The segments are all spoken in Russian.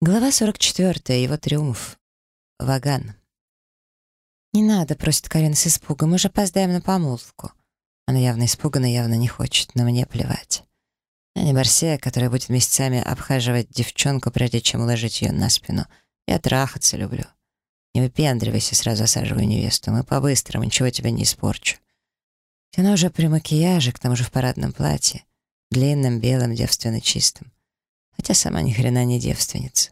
Глава 44. Его триумф. Ваган. «Не надо», — просит Карина с испугом, «мы же опоздаем на помолвку». Она явно испугана, явно не хочет, но мне плевать. Я не Барсея, которая будет месяцами обхаживать девчонку, прежде чем уложить ее на спину. Я трахаться люблю. Не выпендривайся, сразу осаживаю невесту. Мы по-быстрому, ничего тебе не испорчу. Она уже при макияже, к тому же в парадном платье. Длинном, белом, девственно чистом хотя сама ни хрена не девственница.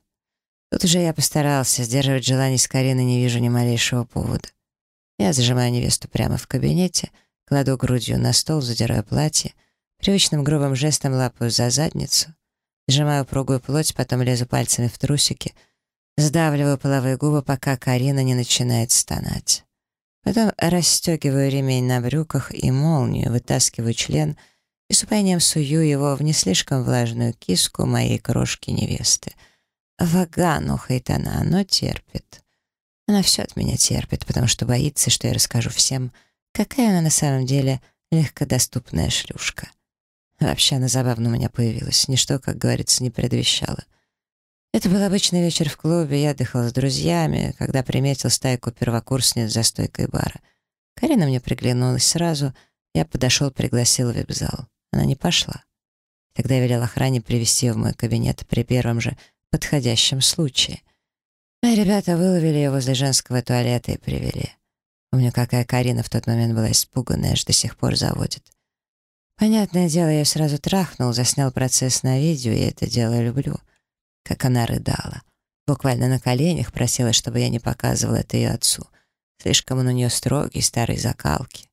Тут уже я постарался, сдерживать желание с Кариной не вижу ни малейшего повода. Я зажимаю невесту прямо в кабинете, кладу грудью на стол, задираю платье, привычным грубым жестом лапаю за задницу, сжимаю упругую плоть, потом лезу пальцами в трусики, сдавливаю половые губы, пока Карина не начинает стонать. Потом расстегиваю ремень на брюках и молнию, вытаскиваю член — и с упаянием сую его в не слишком влажную киску моей крошки-невесты. Ваган, ухает она, но терпит. Она все от меня терпит, потому что боится, что я расскажу всем, какая она на самом деле легкодоступная шлюшка. Вообще она забавно у меня появилась, ничто, как говорится, не предвещало. Это был обычный вечер в клубе, я отдыхал с друзьями, когда приметил стайку первокурсниц за стойкой бара. Карина мне приглянулась сразу, я подошел, пригласил в вип-зал. Она не пошла. Тогда я велел охране привести ее в мой кабинет при первом же подходящем случае. Мои ребята выловили ее возле женского туалета и привели. Помню, какая Карина в тот момент была испуганная, аж до сих пор заводит. Понятное дело, я сразу трахнул, заснял процесс на видео, и это дело люблю. Как она рыдала. Буквально на коленях просила, чтобы я не показывал это ее отцу. Слишком он у нее строгий, старой закалки.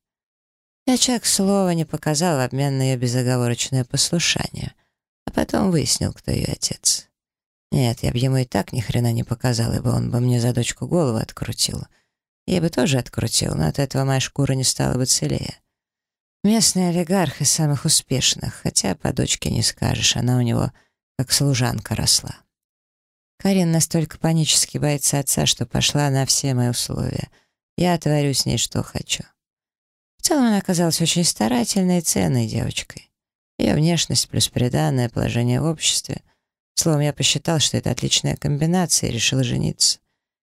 Я человек слова не показал в обмен на ее безоговорочное послушание, а потом выяснил, кто ее отец. Нет, я бы ему и так ни хрена не показал, ибо он бы мне за дочку голову открутил. Я бы тоже открутил, но от этого моя шкура не стала бы целее. Местный олигарх из самых успешных, хотя по дочке не скажешь, она у него как служанка росла. Карин настолько панически боится отца, что пошла на все мои условия. Я творю с ней, что хочу. В целом она оказалась очень старательной и ценной девочкой. Ее внешность плюс приданное положение в обществе. Словом, я посчитал, что это отличная комбинация и решил жениться.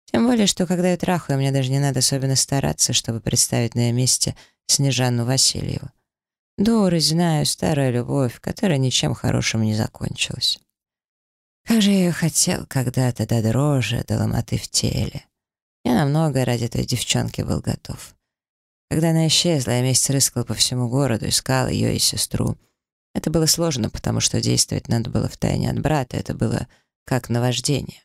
Тем более, что когда я трахаю, мне даже не надо особенно стараться, чтобы представить на ее месте Снежанну Васильеву. Дурость, знаю, старая любовь, которая ничем хорошим не закончилась. Как же я ее хотел когда-то до дрожи, до ломоты в теле. Я на многое ради этой девчонки был готов. Когда она исчезла, я месяц рыскал по всему городу, искал ее и сестру. Это было сложно, потому что действовать надо было втайне от брата, это было как наваждение.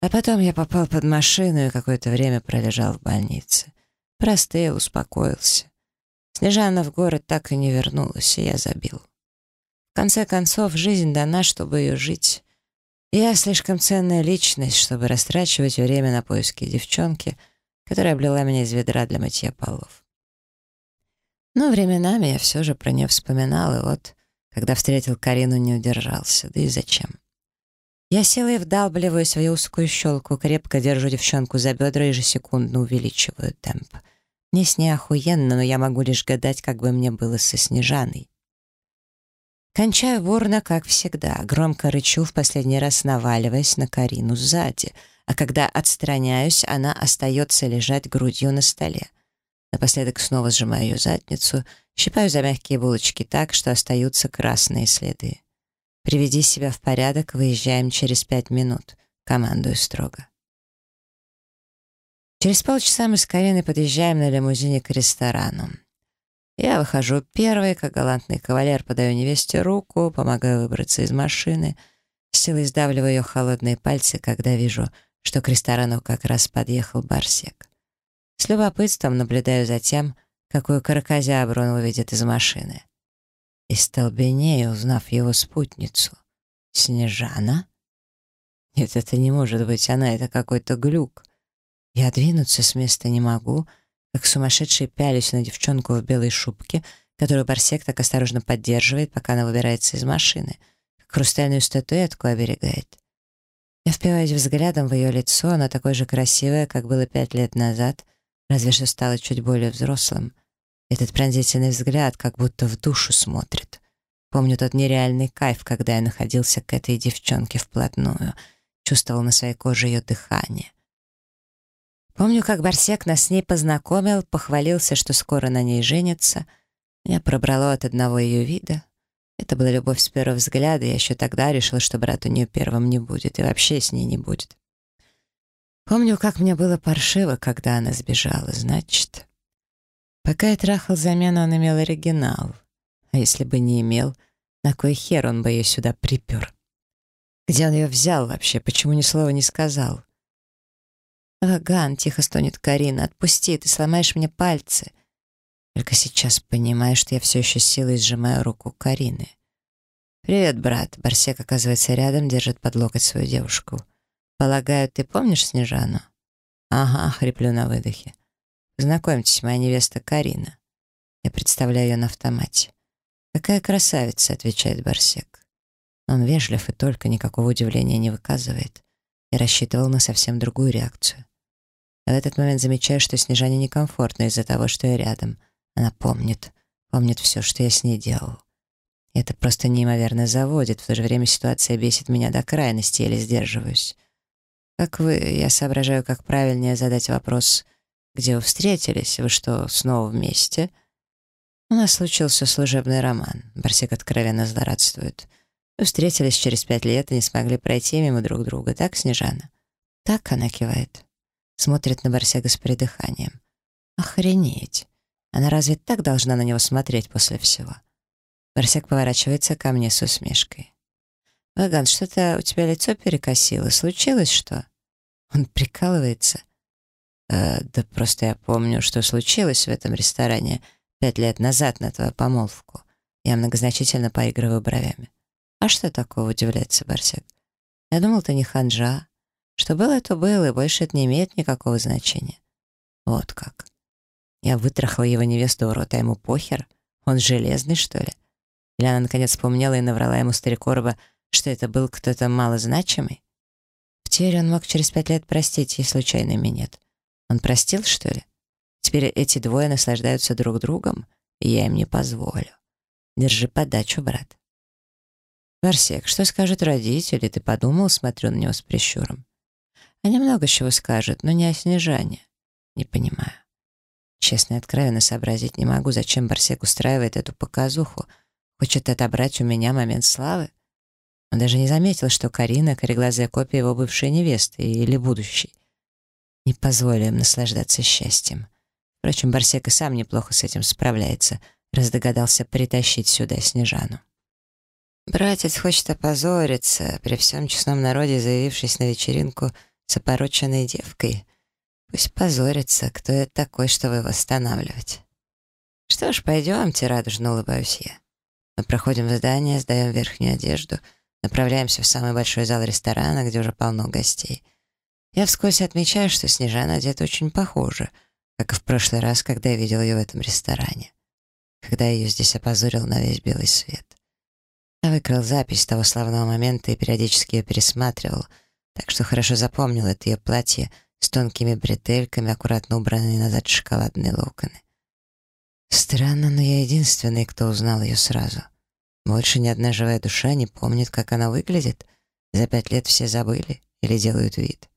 А потом я попал под машину и какое-то время пролежал в больнице. Простыл, успокоился. Снежана в город так и не вернулась, и я забил. В конце концов, жизнь дана, чтобы ее жить. Я слишком ценная личность, чтобы растрачивать время на поиски девчонки — которая облила меня из ведра для мытья полов. Но временами я все же про нее вспоминал, и вот, когда встретил Карину, не удержался. Да и зачем? Я села и вдалбливаю свою узкую щелку, крепко держу девчонку за бедра и ежесекундно увеличиваю темп. Мне с ней охуенно, но я могу лишь гадать, как бы мне было со Снежаной. Кончаю бурно, как всегда, громко рычу, в последний раз наваливаясь на Карину сзади — а когда отстраняюсь, она остается лежать грудью на столе. Напоследок снова сжимаю ее задницу, щипаю за мягкие булочки так, что остаются красные следы. «Приведи себя в порядок, выезжаем через пять минут», — командую строго. Через полчаса мы с Кариной подъезжаем на лимузине к ресторану. Я выхожу первой, как галантный кавалер, подаю невесте руку, помогаю выбраться из машины, силой сдавливаю ее холодные пальцы, когда вижу, что к ресторану как раз подъехал Барсек. С любопытством наблюдаю за тем, какую каракозябру он выведет из машины. И столбенею, узнав его спутницу. Снежана? Нет, это не может быть она, это какой-то глюк. Я двинуться с места не могу, как сумасшедший пялюсь на девчонку в белой шубке, которую Барсек так осторожно поддерживает, пока она выбирается из машины, как хрустальную статуэтку оберегает. Я впиваюсь взглядом в ее лицо, оно такое же красивое, как было пять лет назад, разве что стало чуть более взрослым. Этот пронзительный взгляд как будто в душу смотрит. Помню тот нереальный кайф, когда я находился к этой девчонке вплотную. чувствовал на своей коже ее дыхание. Помню, как Барсек нас с ней познакомил, похвалился, что скоро на ней женится. Меня пробрало от одного ее вида. Это была любовь с первого взгляда, я еще тогда решила, что брат у нее первым не будет, и вообще с ней не будет. Помню, как мне было паршиво, когда она сбежала, значит. Пока я трахал замену, он имел оригинал. А если бы не имел, на кой хер он бы ее сюда припер? Где он ее взял вообще? Почему ни слова не сказал? «Ваган», — тихо стонет Карина, — «отпусти, ты сломаешь мне пальцы». Только сейчас понимаю, что я все еще силой сжимаю руку Карины. «Привет, брат». Барсек оказывается рядом, держит под локоть свою девушку. «Полагаю, ты помнишь Снежану?» «Ага», — хриплю на выдохе. «Знакомьтесь, моя невеста Карина». Я представляю ее на автомате. «Какая красавица», — отвечает Барсек. Он вежлив и только никакого удивления не выказывает. И рассчитывал на совсем другую реакцию. А в этот момент замечаю, что Снежане некомфортно из-за того, что я рядом. Она помнит, помнит все, что я с ней делал. И это просто неимоверно заводит, в то же время ситуация бесит меня до крайности, или сдерживаюсь. Как вы, я соображаю, как правильнее задать вопрос, где вы встретились, вы что, снова вместе? У нас случился служебный роман, Барсик откровенно злорадствует. Мы встретились через пять лет и не смогли пройти мимо друг друга, так, Снежана? Так она кивает смотрит на Барсега с придыханием. Охренеть! Она разве так должна на него смотреть после всего? Барсек поворачивается ко мне с усмешкой. «Ваган, что-то у тебя лицо перекосило. Случилось что?» Он прикалывается. «Э, «Да просто я помню, что случилось в этом ресторане пять лет назад на твою помолвку». Я многозначительно поигрываю бровями. «А что такого?» — удивляется Барсек. «Я думал, ты не ханжа. Что было, то было, и больше это не имеет никакого значения. Вот как. Я вытрахала его невесту в рот, а ему похер? Он железный, что ли? Или она наконец вспомнила и наврала ему старикорба, что это был кто-то малозначимый? В теории он мог через пять лет простить, если случайно минет. Он простил, что ли? Теперь эти двое наслаждаются друг другом, и я им не позволю. Держи подачу, брат. Барсек, что скажут родители? Ты подумал, смотрю на него с прищуром. Они много чего скажут, но не о снижании. Не понимаю. Честно и откровенно сообразить не могу, зачем Барсек устраивает эту показуху. Хочет отобрать у меня момент славы. Он даже не заметил, что Карина — кореглазая копия его бывшей невесты или будущей. Не позволю им наслаждаться счастьем. Впрочем, Барсек и сам неплохо с этим справляется, раз догадался притащить сюда Снежану. Братец хочет опозориться, при всем честном народе заявившись на вечеринку — с опороченной девкой. Пусть позорится, кто я такой, чтобы его останавливать. Что ж, пойдемте, радужно улыбаюсь я. Мы проходим в здание, сдаем верхнюю одежду, направляемся в самый большой зал ресторана, где уже полно гостей. Я вскользь отмечаю, что Снежана одета очень похоже, как и в прошлый раз, когда я видел ее в этом ресторане. Когда я ее здесь опозорил на весь белый свет. Я выкрал запись того славного момента и периодически ее пересматривал — так что хорошо запомнил это ее платье с тонкими бретельками, аккуратно убранные назад шоколадные локоны. Странно, но я единственный, кто узнал ее сразу. Больше ни одна живая душа не помнит, как она выглядит. За пять лет все забыли или делают вид.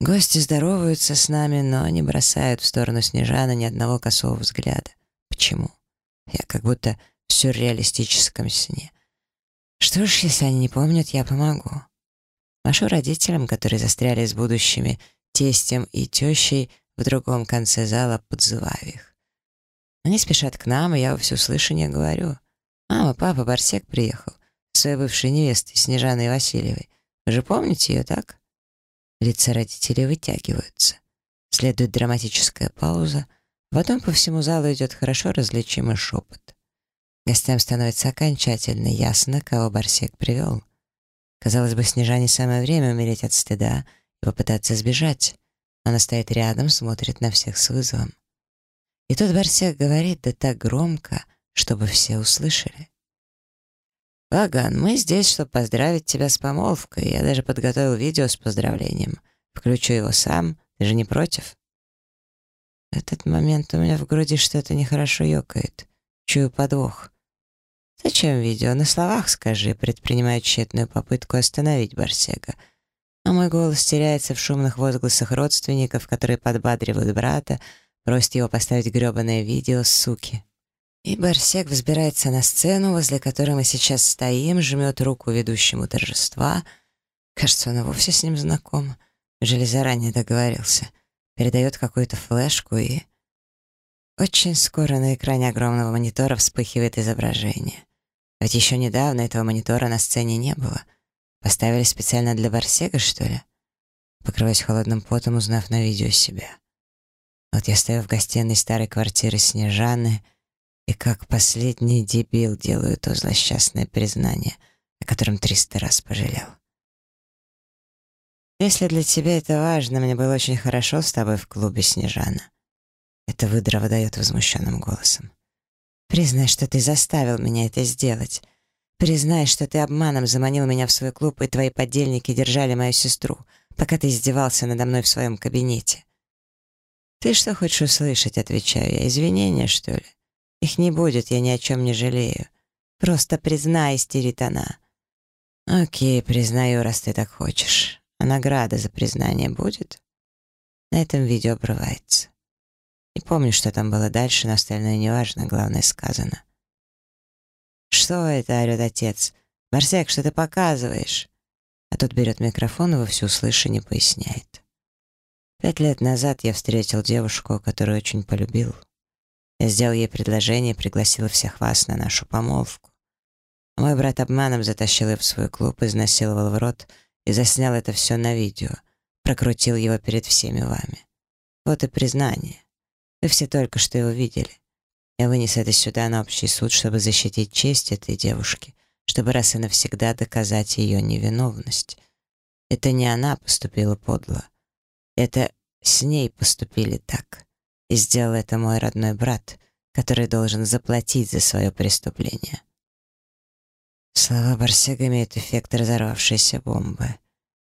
Гости здороваются с нами, но не бросают в сторону Снежана ни одного косого взгляда. Почему? Я как будто в сюрреалистическом сне. Что ж, если они не помнят, я помогу. Машу родителям, которые застряли с будущими тестем и тещей в другом конце зала, подзываю их. Они спешат к нам, и я во всеуслышание говорю. «Мама, папа, Барсек приехал. Своей бывшей невестой, Снежаной Васильевой. Вы же помните ее, так?» Лица родителей вытягиваются. Следует драматическая пауза. Потом по всему залу идет хорошо различимый шепот. Гостям становится окончательно ясно, кого Барсек привел. Казалось бы, Снежане самое время умереть от стыда попытаться сбежать. Она стоит рядом, смотрит на всех с вызовом. И тут Барсек говорит, да так громко, чтобы все услышали. «Ваган, мы здесь, чтобы поздравить тебя с помолвкой. Я даже подготовил видео с поздравлением. Включу его сам. Ты же не против?» В этот момент у меня в груди что-то нехорошо ёкает. Чую подвох. «Зачем видео? На словах скажи», предпринимая тщетную попытку остановить Барсега. А мой голос теряется в шумных возгласах родственников, которые подбадривают брата, просят его поставить грёбаное видео, суки. И Барсек взбирается на сцену, возле которой мы сейчас стоим, жмет руку ведущему торжества. Кажется, он вовсе с ним знаком. Жили заранее договорился. Передает какую-то флешку и... Очень скоро на экране огромного монитора вспыхивает изображение. Ведь еще недавно этого монитора на сцене не было. Поставили специально для Барсега, что ли? Покрываюсь холодным потом, узнав на видео себя. Вот я стою в гостиной старой квартиры Снежаны — и как последний дебил делаю то злосчастное признание, о котором триста раз пожалел. Если для тебя это важно, мне было очень хорошо с тобой в клубе, Снежана. Это выдра выдает возмущенным голосом. Признай, что ты заставил меня это сделать. Признай, что ты обманом заманил меня в свой клуб, и твои подельники держали мою сестру, пока ты издевался надо мной в своем кабинете. Ты что хочешь услышать, отвечаю я, извинения, что ли? Их не будет, я ни о чем не жалею. Просто признай, истерит она. Окей, признаю, раз ты так хочешь. А награда за признание будет? На этом видео обрывается. Не помню, что там было дальше, но остальное неважно, главное сказано. «Что это?» — орёт отец. «Барсек, что ты показываешь?» А тут берет микрофон и во всеуслышание поясняет. Пять лет назад я встретил девушку, которую очень полюбил. Я сделал ей предложение и пригласил всех вас на нашу помолвку. Мой брат обманом затащил ее в свой клуб, изнасиловал в рот и заснял это все на видео, прокрутил его перед всеми вами. Вот и признание. Вы все только что его видели. Я вынес это сюда на общий суд, чтобы защитить честь этой девушки, чтобы раз и навсегда доказать ее невиновность. Это не она поступила подло. Это с ней поступили так. И сделал это мой родной брат, который должен заплатить за свое преступление. Слова Барсега имеют эффект разорвавшейся бомбы.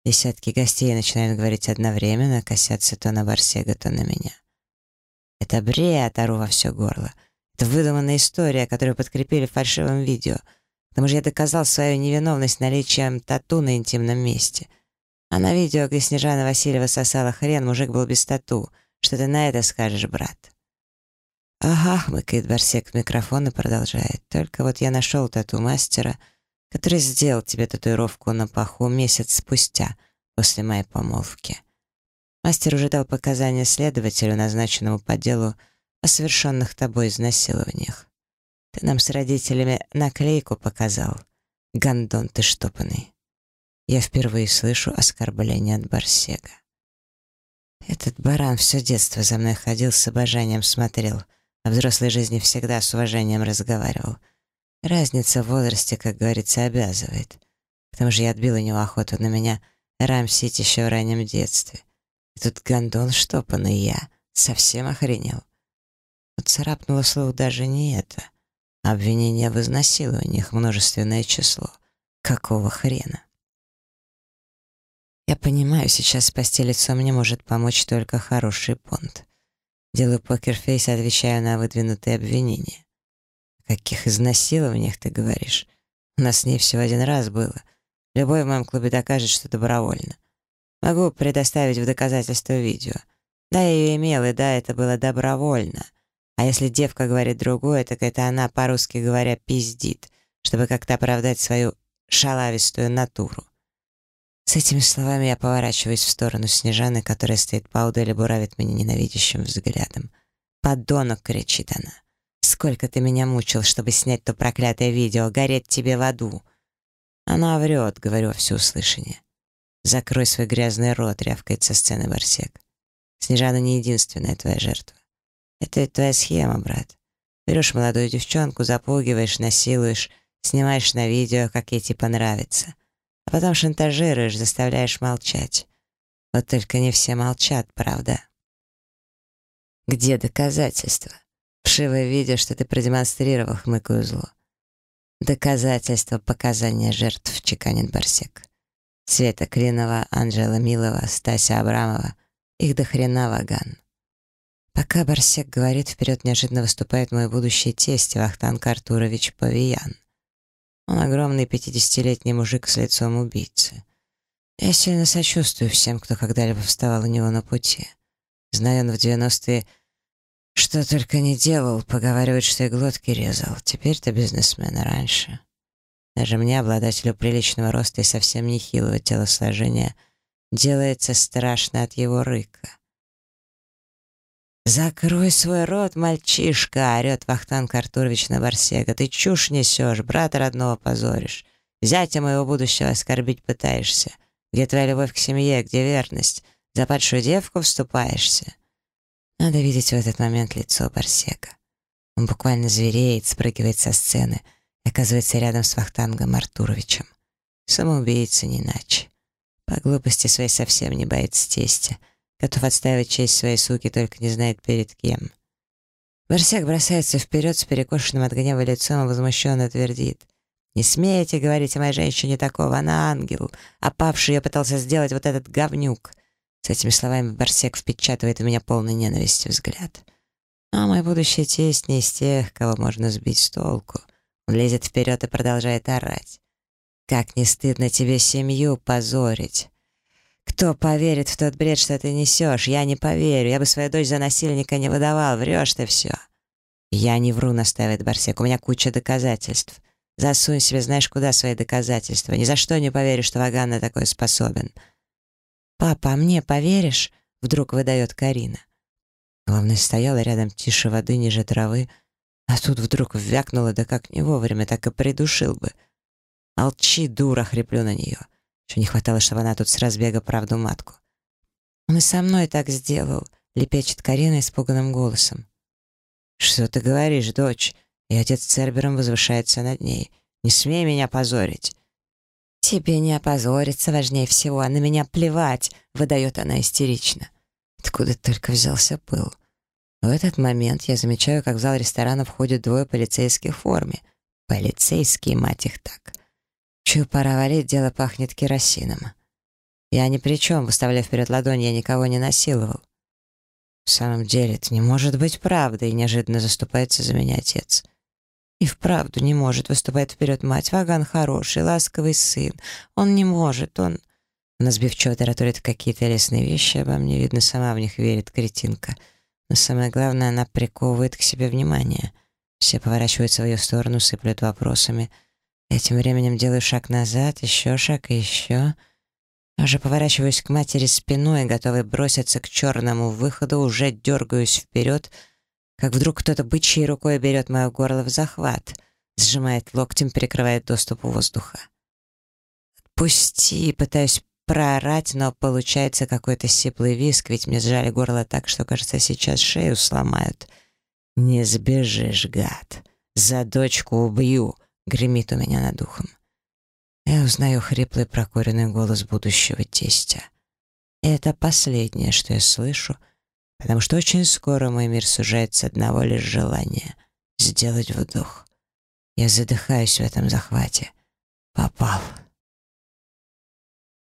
Десятки гостей начинают говорить одновременно, косятся то на Барсега, то на меня. Это бред, ору во все горло. Это выдуманная история, которую подкрепили фальшивым видео. К тому же я доказал свою невиновность наличием тату на интимном месте. А на видео, где Снежана Васильева сосала хрен, мужик был без тату. Что ты на это скажешь, брат?» «Ага», — хмыкает Барсек в микрофон и продолжает. «Только вот я нашел тату-мастера, который сделал тебе татуировку на паху месяц спустя, после моей помолвки. Мастер уже дал показания следователю, назначенному по делу о совершенных тобой изнасилованиях. Ты нам с родителями наклейку показал. Гандон ты штопанный. Я впервые слышу оскорбление от Барсега. Этот баран все детство за мной ходил, с обожанием смотрел, о взрослой жизни всегда с уважением разговаривал. Разница в возрасте, как говорится, обязывает. К тому же я отбил у него охоту на меня рамсить еще в раннем детстве. И тут гондон штопанный я, совсем охренел. Царапнуло слово даже не это. Обвинение в изнасилованиях множественное число. Какого хрена? Я понимаю, сейчас спасти лицо мне может помочь только хороший понт. Делаю покерфейс отвечаю на выдвинутые обвинения. О каких изнасилованиях ты говоришь? У нас с ней всего один раз было. Любой в моем клубе докажет, что добровольно. Могу предоставить в доказательство видео. Да, я ее имел, и да, это было добровольно. А если девка говорит другое, так это она, по-русски говоря, пиздит, чтобы как-то оправдать свою шалавистую натуру. С этими словами я поворачиваюсь в сторону Снежаны, которая стоит поудаль и буравит меня ненавидящим взглядом. «Подонок!» — кричит она. «Сколько ты меня мучил, чтобы снять то проклятое видео! Гореть тебе в аду!» Она врет, — говорю во всеуслышание. «Закрой свой грязный рот», — рявкает со сцены Барсек. «Снежана не единственная твоя жертва. Это ведь твоя схема, брат. Берешь молодую девчонку, запугиваешь, насилуешь, снимаешь на видео, как ей типа нравится а потом шантажируешь, заставляешь молчать. Вот только не все молчат, правда? Где доказательства? Вшивое видео, что ты продемонстрировал, хмыкаю зло. Доказательства показания жертв, чеканит Барсек. Света Клинова, Анжела Милова, Стася Абрамова. Их до хрена ваган. Пока Барсек говорит, вперед неожиданно выступает мой будущий тесть Вахтанг Артурович Павиян. Он огромный пятидесятилетний мужик с лицом убийцы. Я сильно сочувствую всем, кто когда-либо вставал у него на пути. Знаю, он в девяностые что только не делал, поговаривают, что и глотки резал. Теперь-то бизнесмен, а раньше. Даже мне, обладателю приличного роста и совсем нехилого телосложения, делается страшно от его рыка. «Закрой свой рот, мальчишка!» — орёт Вахтанг Артурович на Барсега. «Ты чушь несешь, брата родного позоришь. Зятя моего будущего оскорбить пытаешься. Где твоя любовь к семье, где верность? За падшую девку вступаешься?» Надо видеть в этот момент лицо Барсека. Он буквально звереет, спрыгивает со сцены и оказывается рядом с Вахтангом Артуровичем. Самоубийца не иначе. По глупости своей совсем не боится тестя. Готов отстаивать честь своей суки, только не знает перед кем. Барсек бросается вперед с перекошенным от гнева лицом и возмущенно твердит. «Не смейте говорить о моей женщине такого, она ангел, а павший ее пытался сделать вот этот говнюк. С этими словами Барсек впечатывает в меня полный ненависти взгляд. А мой будущий тесть не из тех, кого можно сбить с толку. Он лезет вперед и продолжает орать. «Как не стыдно тебе семью позорить!» «Кто поверит в тот бред, что ты несешь? Я не поверю. Я бы свою дочь за насильника не выдавал. Врешь ты все». «Я не вру», — настаивает Барсек. «У меня куча доказательств. Засунь себе знаешь куда свои доказательства. Ни за что не поверю, что Ваган на такое способен». «Папа, а мне поверишь?» — вдруг выдает Карина. Главное, стояла рядом тише воды, ниже травы, а тут вдруг ввякнула, да как не вовремя, так и придушил бы. «Молчи, дура!» — хриплю на нее. Еще не хватало, чтобы она тут с разбега правду матку. «Он и со мной так сделал», — лепечет Карина испуганным голосом. «Что ты говоришь, дочь?» И отец Цербером возвышается над ней. «Не смей меня позорить!» «Тебе не опозориться важнее всего, а на меня плевать», — выдает она истерично. Откуда только взялся пыл. В этот момент я замечаю, как в зал ресторана входят двое полицейских в форме. Полицейские, мать их так. Чую, пора валить, дело пахнет керосином. Я ни при чем, выставляя вперед ладонь, я никого не насиловал. В самом деле, это не может быть правдой, неожиданно заступается за меня отец. И вправду не может, выступает вперед мать. Ваган хороший, ласковый сын. Он не может, он... Она сбивчиво тараторит какие-то лесные вещи обо мне, видно, сама в них верит, кретинка. Но самое главное, она приковывает к себе внимание. Все поворачиваются в ее сторону, сыплют вопросами. Я тем временем делаю шаг назад, еще шаг и еще. Уже поворачиваюсь к матери спиной, готовый броситься к черному выходу, уже дергаюсь вперед — как вдруг кто-то бычьей рукой берет мое горло в захват, сжимает локтем, перекрывает доступ воздуха. «Отпусти!» Пытаюсь проорать, но получается какой-то сиплый виск, ведь мне сжали горло так, что, кажется, сейчас шею сломают. «Не сбежишь, гад! За дочку убью!» — гремит у меня над ухом. Я узнаю хриплый прокуренный голос будущего тестя. Это последнее, что я слышу — потому что очень скоро мой мир сужается одного лишь желания — сделать вдох. Я задыхаюсь в этом захвате. Попал.